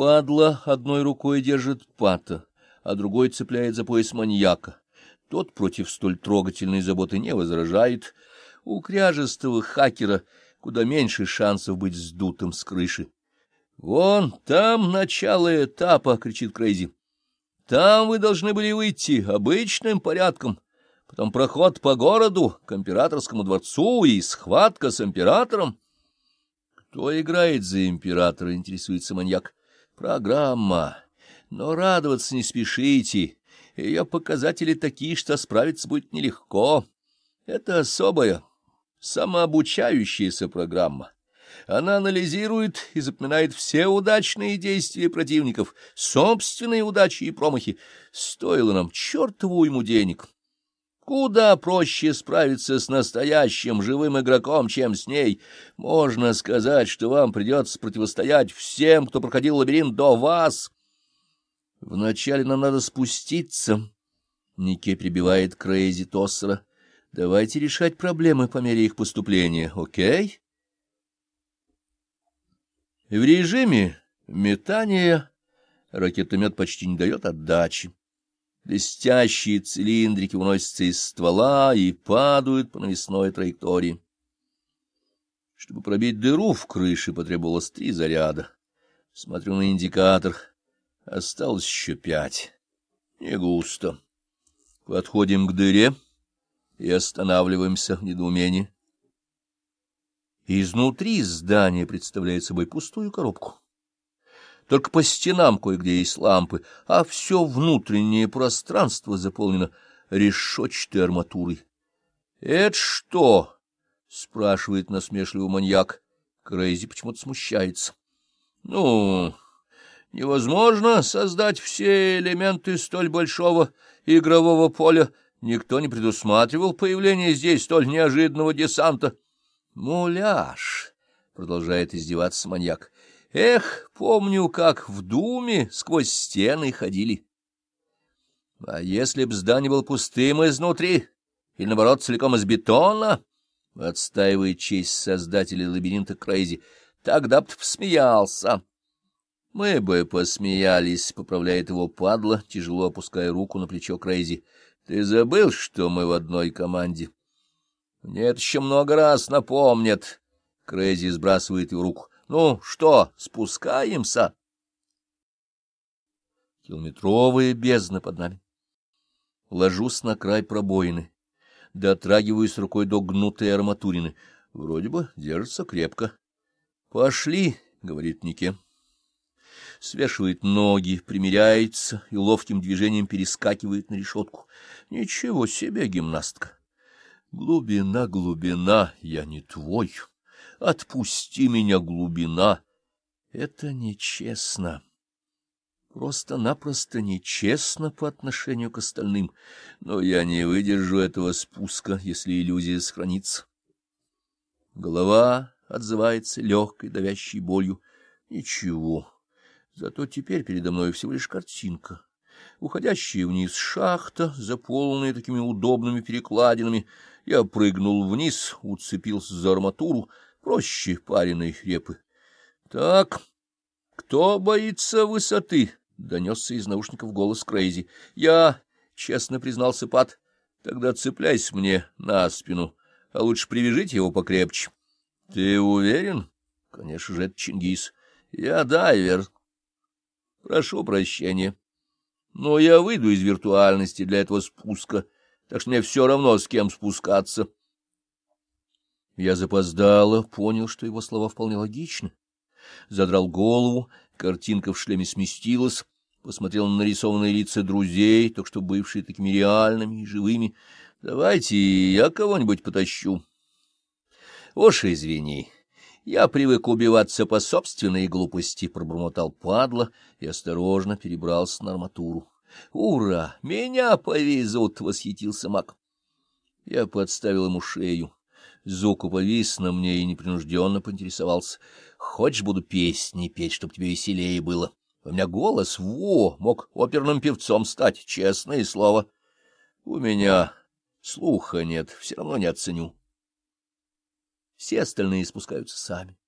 Падла одной рукой держит пата, а другой цепляет за пояс маньяка. Тот против столь трогательной заботы не возражает. У кряжестого хакера куда меньше шансов быть сдутым с крыши. — Вон там начало этапа! — кричит Крейзи. — Там вы должны были выйти обычным порядком, потом проход по городу, к императорскому дворцу и схватка с императором. — Кто играет за императора? — интересуется маньяк. — Программа. Но радоваться не спешите. Ее показатели такие, что справиться будет нелегко. Это особая, самообучающаяся программа. Она анализирует и запоминает все удачные действия противников, собственные удачи и промахи. Стоило нам чертову ему денег. Куда проще справиться с настоящим живым игроком, чем с ней. Можно сказать, что вам придется противостоять всем, кто проходил лабиринт до вас. Вначале нам надо спуститься. Нике прибивает Крейзи Тоссера. Давайте решать проблемы по мере их поступления, окей? В режиме метания ракетомет почти не дает отдачи. Блестящие цилиндрики уносятся из ствола и падают по навесной траектории. Чтобы пробить дыру в крыше, потребовалось три заряда. Смотрю на индикатор. Осталось еще пять. Не густо. Подходим к дыре и останавливаемся в недоумении. Изнутри здание представляет собой пустую коробку. Только по стенам кое-где есть лампы, а все внутреннее пространство заполнено решетчатой арматурой. — Это что? — спрашивает насмешливый маньяк. Крейзи почему-то смущается. — Ну, невозможно создать все элементы столь большого игрового поля, Никто не предусматривал появление здесь столь неожиданного десанта. — Муляж! — продолжает издеваться маньяк. — Эх, помню, как в Думе сквозь стены ходили. — А если б здание было пустым изнутри, или, наоборот, целиком из бетона, — отстаивает честь создателя лабиринта Крейзи, — тогда б ты посмеялся. — Мы бы посмеялись, — поправляет его падла, тяжело опуская руку на плечо Крейзи. Ты забыл, что мы в одной команде? Мне это еще много раз напомнят. Крейзи сбрасывает его руку. Ну что, спускаемся? Километровая бездна под нами. Ложусь на край пробоины. Дотрагиваюсь рукой до гнутой арматурины. Вроде бы держится крепко. — Пошли, — говорит Нике свешивает ноги, примеряется и ловким движением перескакивает на решетку. Ничего себе гимнастка! Глубина, глубина, я не твой. Отпусти меня, глубина. Это нечестно. Просто-напросто нечестно по отношению к остальным, но я не выдержу этого спуска, если иллюзия сохранится. Голова отзывается легкой давящей болью. Ничего. Зато теперь передо мной всего лишь картинка. Уходящая вниз шахта, заполненная такими удобными перекладинами. Я прыгнул вниз, уцепился за арматуру, проще пареной репы. — Так, кто боится высоты? — донесся из наушников голос Крейзи. — Я, — честно признался Пат, — тогда цепляйся мне на спину, а лучше привяжите его покрепче. — Ты уверен? — Конечно же, это Чингис. — Я дайвер. Прошу прощения. Но я выйду из виртуальности для этого спуска, так что мне все равно, с кем спускаться. Я запоздало, понял, что его слова вполне логичны. Задрал голову, картинка в шлеме сместилась, посмотрел на нарисованные лица друзей, только что бывшие такими реальными и живыми. Давайте я кого-нибудь потащу. Уж извини. Я привык убиваться по собственной глупости, — пробормотал падла и осторожно перебрался на арматуру. — Ура! Меня повезут! — восхитился маг. Я подставил ему шею. Зуку повис на мне и непринужденно поинтересовался. — Хочешь, буду песни петь, чтоб тебе веселее было? У меня голос, во, мог оперным певцом стать, честное слово. У меня слуха нет, все равно не оценю. Все остальные спускаются сами.